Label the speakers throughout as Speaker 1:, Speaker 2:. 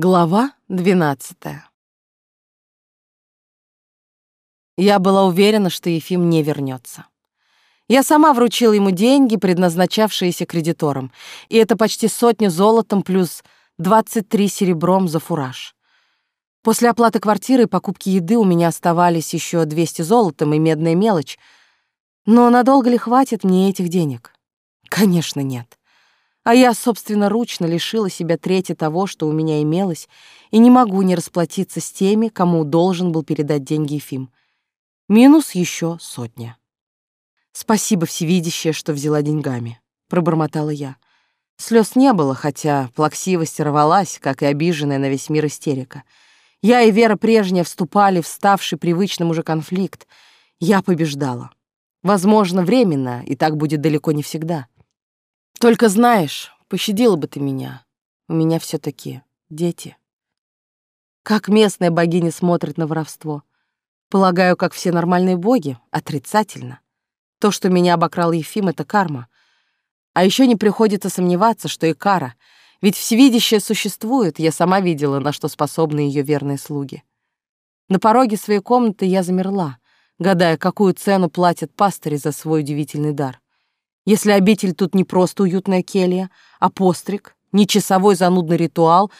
Speaker 1: Глава двенадцатая. Я была уверена, что Ефим не вернется. Я сама вручила ему деньги, предназначавшиеся кредиторам, и это почти сотня золотом плюс 23 серебром за фураж. После оплаты квартиры и покупки еды у меня оставались еще 200 золотом и медная мелочь. Но надолго ли хватит мне этих денег? Конечно, нет. А я собственноручно лишила себя трети того, что у меня имелось, и не могу не расплатиться с теми, кому должен был передать деньги Ефим. Минус еще сотня. «Спасибо, всевидящее, что взяла деньгами», — пробормотала я. Слез не было, хотя плаксивость рвалась, как и обиженная на весь мир истерика. Я и Вера прежняя вступали в ставший привычным уже конфликт. Я побеждала. Возможно, временно, и так будет далеко не всегда. Только знаешь, пощадила бы ты меня. У меня все таки дети. Как местная богиня смотрит на воровство. Полагаю, как все нормальные боги, отрицательно. То, что меня обокрал Ефим, — это карма. А еще не приходится сомневаться, что и кара. Ведь всевидящее существует, я сама видела, на что способны ее верные слуги. На пороге своей комнаты я замерла, гадая, какую цену платят пастыри за свой удивительный дар. Если обитель тут не просто уютная келья, а постриг, не часовой занудный ритуал,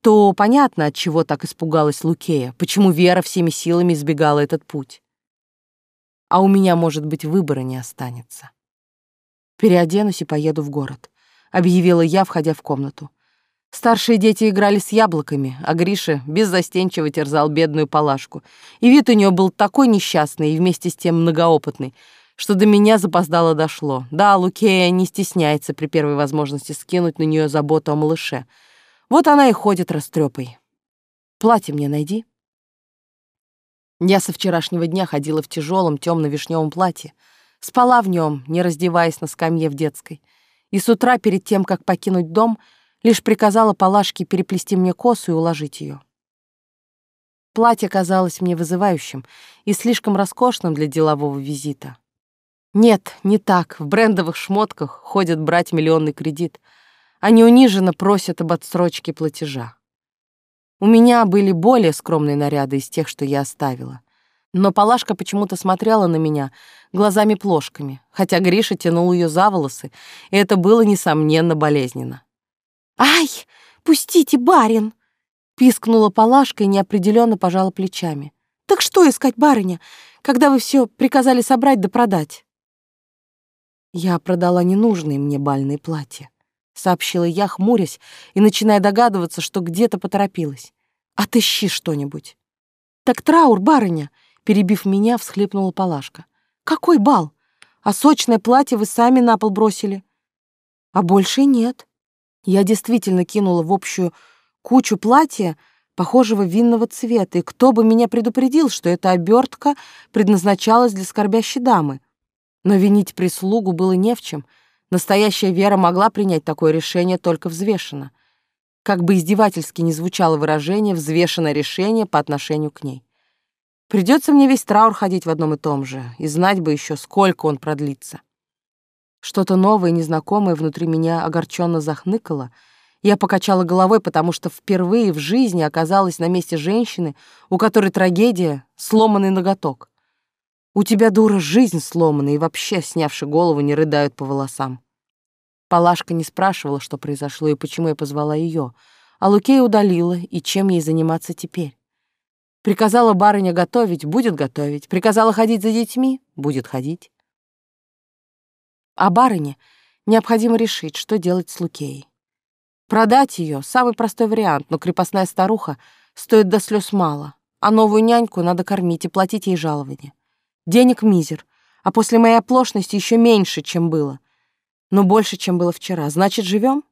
Speaker 1: то понятно, от чего так испугалась Лукея, почему Вера всеми силами избегала этот путь. А у меня, может быть, выбора не останется. Переоденусь и поеду в город, объявила я, входя в комнату. Старшие дети играли с яблоками, а Гриша беззастенчиво терзал бедную Палашку. И вид у нее был такой несчастный и вместе с тем многоопытный, что до меня запоздало дошло. Да, Лукея не стесняется при первой возможности скинуть на нее заботу о малыше. Вот она и ходит растрепой. Платье мне найди. Я со вчерашнего дня ходила в тяжелом темно-вишневом платье, спала в нем, не раздеваясь на скамье в детской, и с утра перед тем, как покинуть дом, лишь приказала Палашке переплести мне косу и уложить ее. Платье казалось мне вызывающим и слишком роскошным для делового визита. Нет, не так. В брендовых шмотках ходят брать миллионный кредит. Они униженно просят об отсрочке платежа. У меня были более скромные наряды из тех, что я оставила. Но Палашка почему-то смотрела на меня глазами-плошками, хотя Гриша тянул ее за волосы, и это было, несомненно, болезненно. «Ай, пустите, барин!» — пискнула Палашка и неопределенно пожала плечами. «Так что искать барыня, когда вы все приказали собрать да продать?» «Я продала ненужные мне бальные платья», — сообщила я, хмурясь и начиная догадываться, что где-то поторопилась. «Отыщи что-нибудь». «Так траур, барыня», — перебив меня, всхлипнула Палашка. «Какой бал? А сочное платье вы сами на пол бросили». «А больше нет». Я действительно кинула в общую кучу платья, похожего винного цвета, и кто бы меня предупредил, что эта обертка предназначалась для скорбящей дамы. Но винить прислугу было не в чем. Настоящая Вера могла принять такое решение только взвешенно. Как бы издевательски ни звучало выражение «взвешенное решение» по отношению к ней. Придется мне весь траур ходить в одном и том же, и знать бы еще, сколько он продлится. Что-то новое и незнакомое внутри меня огорченно захныкало. Я покачала головой, потому что впервые в жизни оказалась на месте женщины, у которой трагедия — сломанный ноготок. У тебя, дура, жизнь сломана, и вообще, снявши голову, не рыдают по волосам. Палашка не спрашивала, что произошло и почему я позвала ее, а Лукея удалила, и чем ей заниматься теперь. Приказала барыня готовить, будет готовить. Приказала ходить за детьми, будет ходить. А барыне необходимо решить, что делать с Лукеей. Продать ее — самый простой вариант, но крепостная старуха стоит до слез мало, а новую няньку надо кормить и платить ей жалование. Денег мизер, а после моей оплошности еще меньше, чем было. Но больше, чем было вчера. Значит, живем?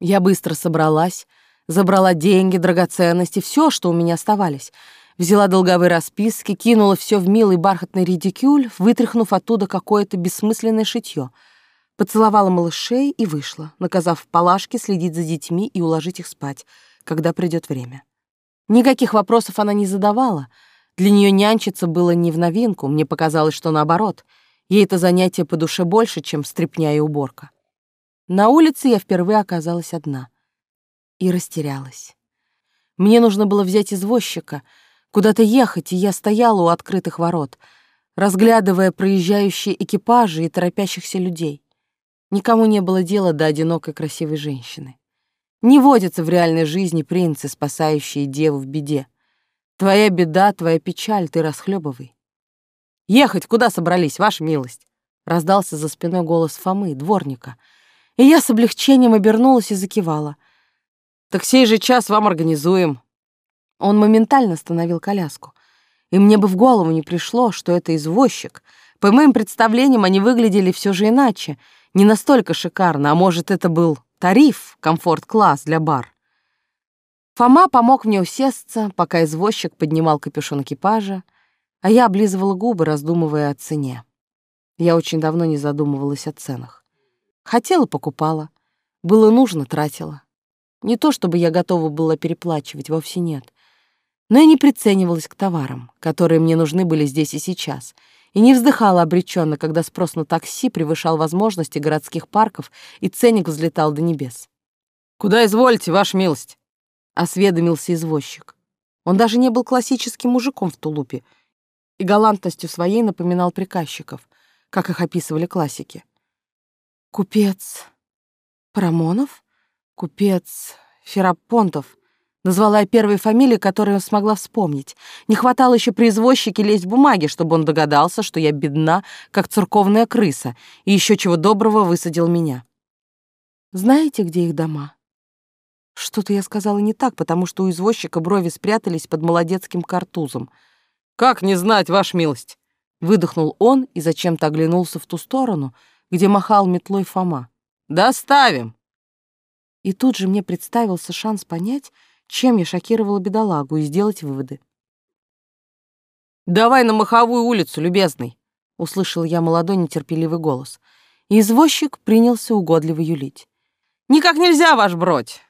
Speaker 1: Я быстро собралась, забрала деньги, драгоценности, все, что у меня оставались. Взяла долговые расписки, кинула все в милый бархатный редикюль, вытряхнув оттуда какое-то бессмысленное шитье. Поцеловала малышей и вышла, наказав Палашке следить за детьми и уложить их спать, когда придет время. Никаких вопросов она не задавала — для нее нянчиться было не в новинку, мне показалось, что наоборот. Ей это занятие по душе больше, чем стряпня и уборка. На улице я впервые оказалась одна. и растерялась. Мне нужно было взять извозчика, куда-то ехать, и я стояла у открытых ворот, разглядывая проезжающие экипажи и торопящихся людей. Никому не было дела до одинокой красивой женщины. Не водятся в реальной жизни принцы, спасающие деву в беде. Твоя беда, твоя печаль, ты расхлебывай. «Ехать куда собрались, ваша милость?» Раздался за спиной голос Фомы, дворника. И я с облегчением обернулась и закивала. «Так сей же час вам организуем». Он моментально остановил коляску. И мне бы в голову не пришло, что это извозчик. По моим представлениям, они выглядели все же иначе. Не настолько шикарно, а может, это был тариф, комфорт-класс для бар. Фома помог мне усесться, пока извозчик поднимал капюшон экипажа, а я облизывала губы, раздумывая о цене. Я очень давно не задумывалась о ценах. Хотела — покупала. Было нужно — тратила. Не то чтобы я готова была переплачивать, вовсе нет. Но и не приценивалась к товарам, которые мне нужны были здесь и сейчас, и не вздыхала обреченно, когда спрос на такси превышал возможности городских парков и ценник взлетал до небес. «Куда изволите, ваша милость?» — осведомился извозчик. Он даже не был классическим мужиком в тулупе и галантностью своей напоминал приказчиков, как их описывали классики. «Купец Парамонов? Купец Ферапонтов?» Назвала я первые фамилии, которые смогла вспомнить. Не хватало еще при извозчике лезть бумаги, чтобы он догадался, что я бедна, как церковная крыса, и еще чего доброго высадил меня. Знаете, где их дома? Что-то я сказала не так, потому что у извозчика брови спрятались под молодецким картузом. «Как не знать, ваша милость?» Выдохнул он и зачем-то оглянулся в ту сторону, где махал метлой Фома. «Доставим!» И тут же мне представился шанс понять, чем я шокировала бедолагу, и сделать выводы. «Давай на Маховую улицу, любезный!» — услышал я молодой нетерпеливый голос. И извозчик принялся угодливо юлить. «Никак нельзя, ваш бродь!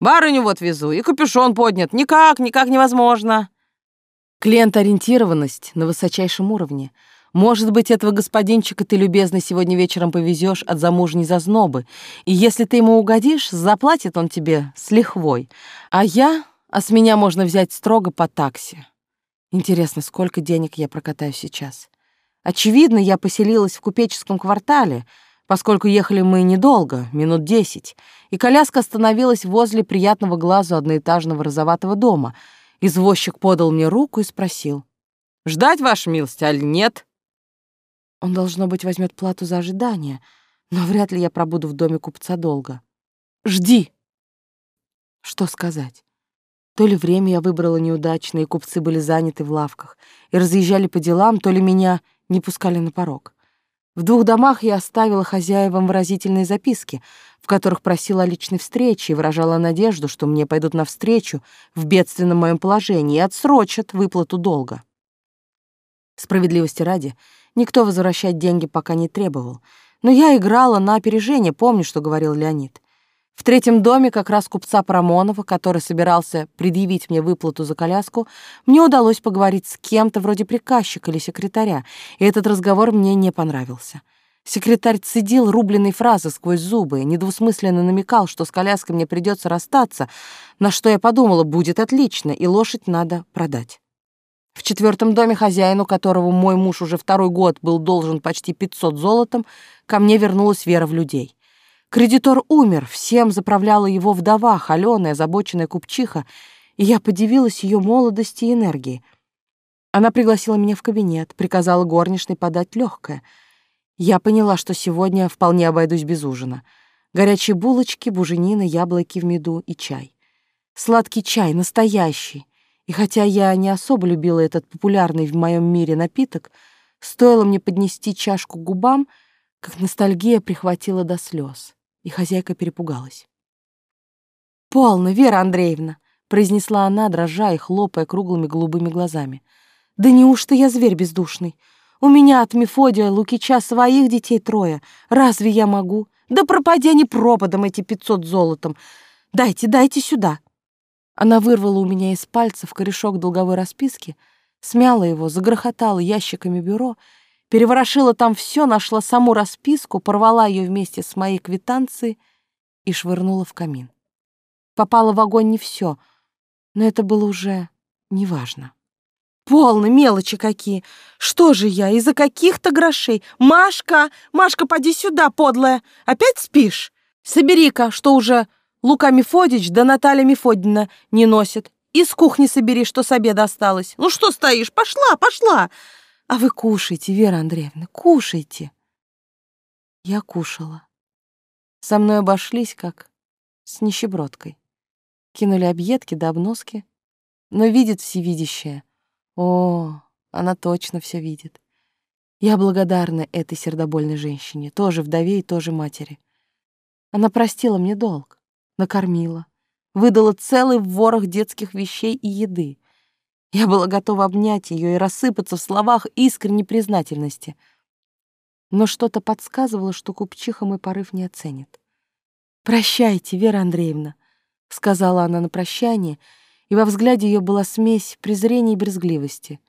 Speaker 1: Барыню вот везу, и капюшон поднят. Никак, никак невозможно. Клиент-ориентированность на высочайшем уровне. Может быть, этого господинчика ты, любезно, сегодня вечером повезешь от замужней зазнобы, и если ты ему угодишь, заплатит он тебе с лихвой. А я, а с меня можно взять строго по такси. Интересно, сколько денег я прокатаю сейчас? Очевидно, я поселилась в купеческом квартале — поскольку ехали мы недолго, минут десять, и коляска остановилась возле приятного глазу одноэтажного розоватого дома. Извозчик подал мне руку и спросил. «Ждать, ваша милость, аль нет?» Он, должно быть, возьмет плату за ожидание, но вряд ли я пробуду в доме купца долго. «Жди!» Что сказать? То ли время я выбрала неудачно, и купцы были заняты в лавках и разъезжали по делам, то ли меня не пускали на порог. В двух домах я оставила хозяевам выразительные записки, в которых просила о личной встрече и выражала надежду, что мне пойдут навстречу в бедственном моем положении и отсрочат выплату долга. Справедливости ради, никто возвращать деньги пока не требовал, но я играла на опережение, помню, что говорил Леонид. В третьем доме как раз купца Парамонова, который собирался предъявить мне выплату за коляску, мне удалось поговорить с кем-то вроде приказчика или секретаря, и этот разговор мне не понравился. Секретарь цедил рубленые фразы сквозь зубы, недвусмысленно намекал, что с коляской мне придется расстаться, на что я подумала, будет отлично, и лошадь надо продать. В четвертом доме хозяину, которого мой муж уже второй год был должен почти 500 золотом, ко мне вернулась вера в людей. Кредитор умер, всем заправляла его вдова, холёная, озабоченная купчиха, и я подивилась ее молодости и энергии. Она пригласила меня в кабинет, приказала горничной подать легкое. Я поняла, что сегодня вполне обойдусь без ужина. Горячие булочки, буженина, яблоки в меду и чай. Сладкий чай, настоящий. И хотя я не особо любила этот популярный в моем мире напиток, стоило мне поднести чашку к губам, как ностальгия прихватила до слез и хозяйка перепугалась. «Полно, Вера Андреевна!» — произнесла она, дрожа и хлопая круглыми голубыми глазами. «Да неужто я зверь бездушный? У меня от Мефодия Лукича своих детей трое. Разве я могу? Да пропади они пропадом, эти пятьсот золотом! Дайте, дайте сюда!» Она вырвала у меня из пальцев корешок долговой расписки, смяла его, загрохотала ящиками бюро — переворошила там все, нашла саму расписку, порвала ее вместе с моей квитанцией и швырнула в камин. Попало в огонь не все, но это было уже неважно. Полно, мелочи какие. Что же я, из-за каких-то грошей? Машка, Машка, поди сюда, подлая. Опять спишь? Собери-ка, что уже Лука Мефодич да Наталья Мефодина не носит. Из кухни собери, что с обеда осталось. Ну что стоишь? Пошла, пошла. А вы кушайте, Вера Андреевна, кушайте. Я кушала. Со мной обошлись, как с нищебродкой. Кинули объедки до обноски, но видит всевидящая. О, она точно все видит. Я благодарна этой сердобольной женщине, тоже вдове и тоже матери. Она простила мне долг, накормила, выдала целый ворох детских вещей и еды. Я была готова обнять ее и рассыпаться в словах искренней признательности. Но что-то подсказывало, что купчиха мой порыв не оценит. «Прощайте, Вера Андреевна», — сказала она на прощание, и во взгляде ее была смесь презрения и брезгливости.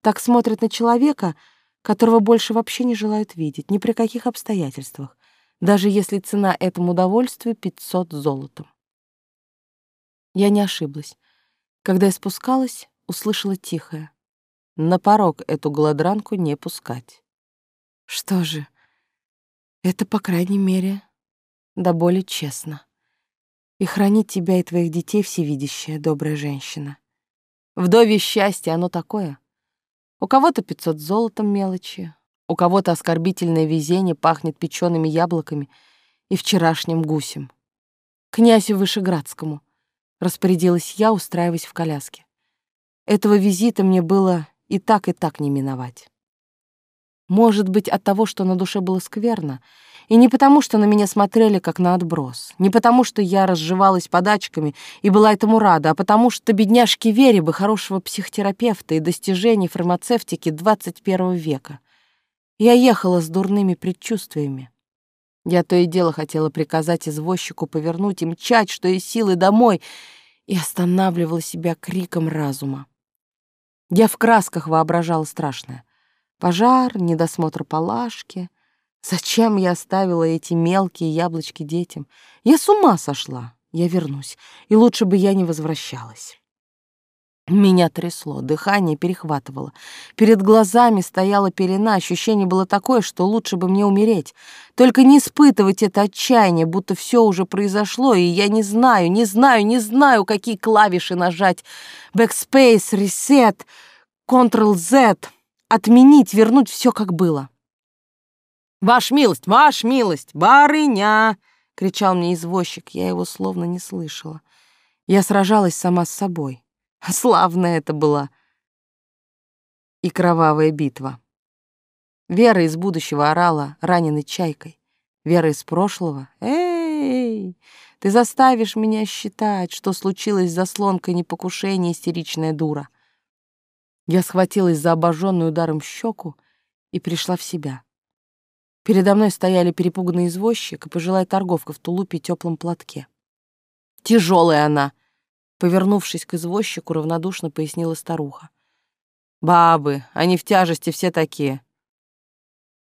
Speaker 1: Так смотрят на человека, которого больше вообще не желают видеть, ни при каких обстоятельствах, даже если цена этому удовольствию — пятьсот золотом. Я не ошиблась. Когда я спускалась, услышала тихое. На порог эту голодранку не пускать. Что же, это, по крайней мере, да более честно. И хранит тебя и твоих детей всевидящая, добрая женщина. Вдове счастье, оно такое. У кого-то пятьсот золотом мелочи, у кого-то оскорбительное везение пахнет печеными яблоками и вчерашним гусем. Князю Вышеградскому распорядилась я, устраиваясь в коляске. Этого визита мне было и так, и так не миновать. Может быть, от того, что на душе было скверно, и не потому, что на меня смотрели как на отброс, не потому, что я разживалась подачками и была этому рада, а потому что бедняжке Вере бы хорошего психотерапевта и достижений фармацевтики 21 века. Я ехала с дурными предчувствиями. Я то и дело хотела приказать извозчику повернуть и мчать, что из силы домой, и останавливала себя криком разума. Я в красках воображала страшное. Пожар, недосмотр палашки. Зачем я оставила эти мелкие яблочки детям? Я с ума сошла. Я вернусь, и лучше бы я не возвращалась. Меня трясло, дыхание перехватывало. Перед глазами стояла пелена, ощущение было такое, что лучше бы мне умереть. Только не испытывать это отчаяние, будто все уже произошло, и я не знаю, не знаю, не знаю, какие клавиши нажать. Backspace, Reset, Ctrl-Z, отменить, вернуть все как было. «Ваш милость, ваш милость, барыня!» — кричал мне извозчик, я его словно не слышала. Я сражалась сама с собой. Славная это была и кровавая битва. Вера из будущего орала, раненой чайкой. Вера из прошлого. Эй, ты заставишь меня считать, что случилось заслонкой непокушения истеричная дура. Я схватилась за обожженную ударом щеку и пришла в себя. Передо мной стояли перепуганный извозчик и пожилая торговка в тулупе и теплом платке. Тяжелая она, Повернувшись к извозчику, равнодушно пояснила старуха. «Бабы, они в тяжести все такие.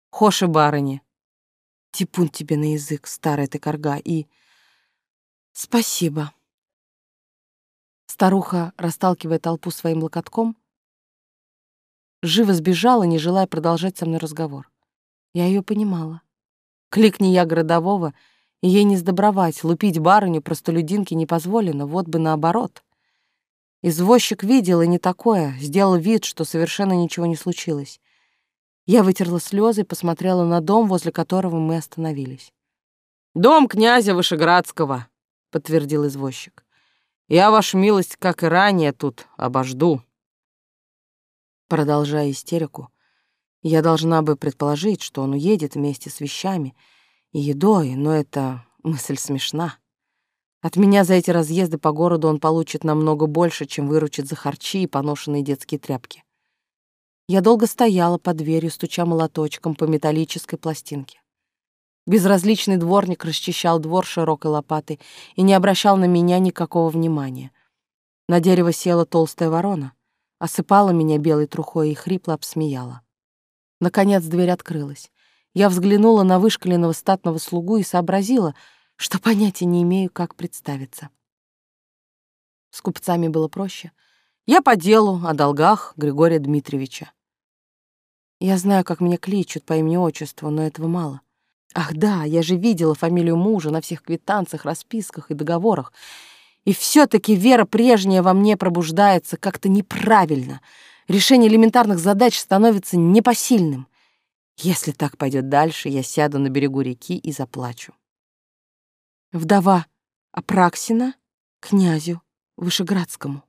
Speaker 1: Хоши барыни». Типун тебе на язык, старая ты корга, и... Спасибо. Старуха, расталкивая толпу своим локотком, живо сбежала, не желая продолжать со мной разговор. Я ее понимала. Кликни я городового — ей не сдобровать, лупить барыню простолюдинки не позволено, вот бы наоборот. Извозчик видел и не такое, сделал вид, что совершенно ничего не случилось. Я вытерла слезы и посмотрела на дом, возле которого мы остановились. «Дом князя Вышеградского», — подтвердил извозчик. «Я, ваша милость, как и ранее, тут обожду». Продолжая истерику, я должна бы предположить, что он уедет вместе с вещами — и едой, но эта мысль смешна. От меня за эти разъезды по городу он получит намного больше, чем выручит за харчи и поношенные детские тряпки. Я долго стояла под дверью, стуча молоточком по металлической пластинке. Безразличный дворник расчищал двор широкой лопатой и не обращал на меня никакого внимания. На дерево села толстая ворона, осыпала меня белой трухой и хрипло обсмеяла. Наконец дверь открылась. Я взглянула на вышкаленного статного слугу и сообразила, что понятия не имею, как представиться. С купцами было проще. Я по делу, о долгах Григория Дмитриевича. Я знаю, как меня кличут по имени-отчеству, но этого мало. Ах да, я же видела фамилию мужа на всех квитанциях, расписках и договорах. И все-таки вера прежняя во мне пробуждается как-то неправильно. Решение элементарных задач становится непосильным. Если так пойдет дальше, я сяду на берегу реки и заплачу. Вдова Апраксина князю Вышеградскому.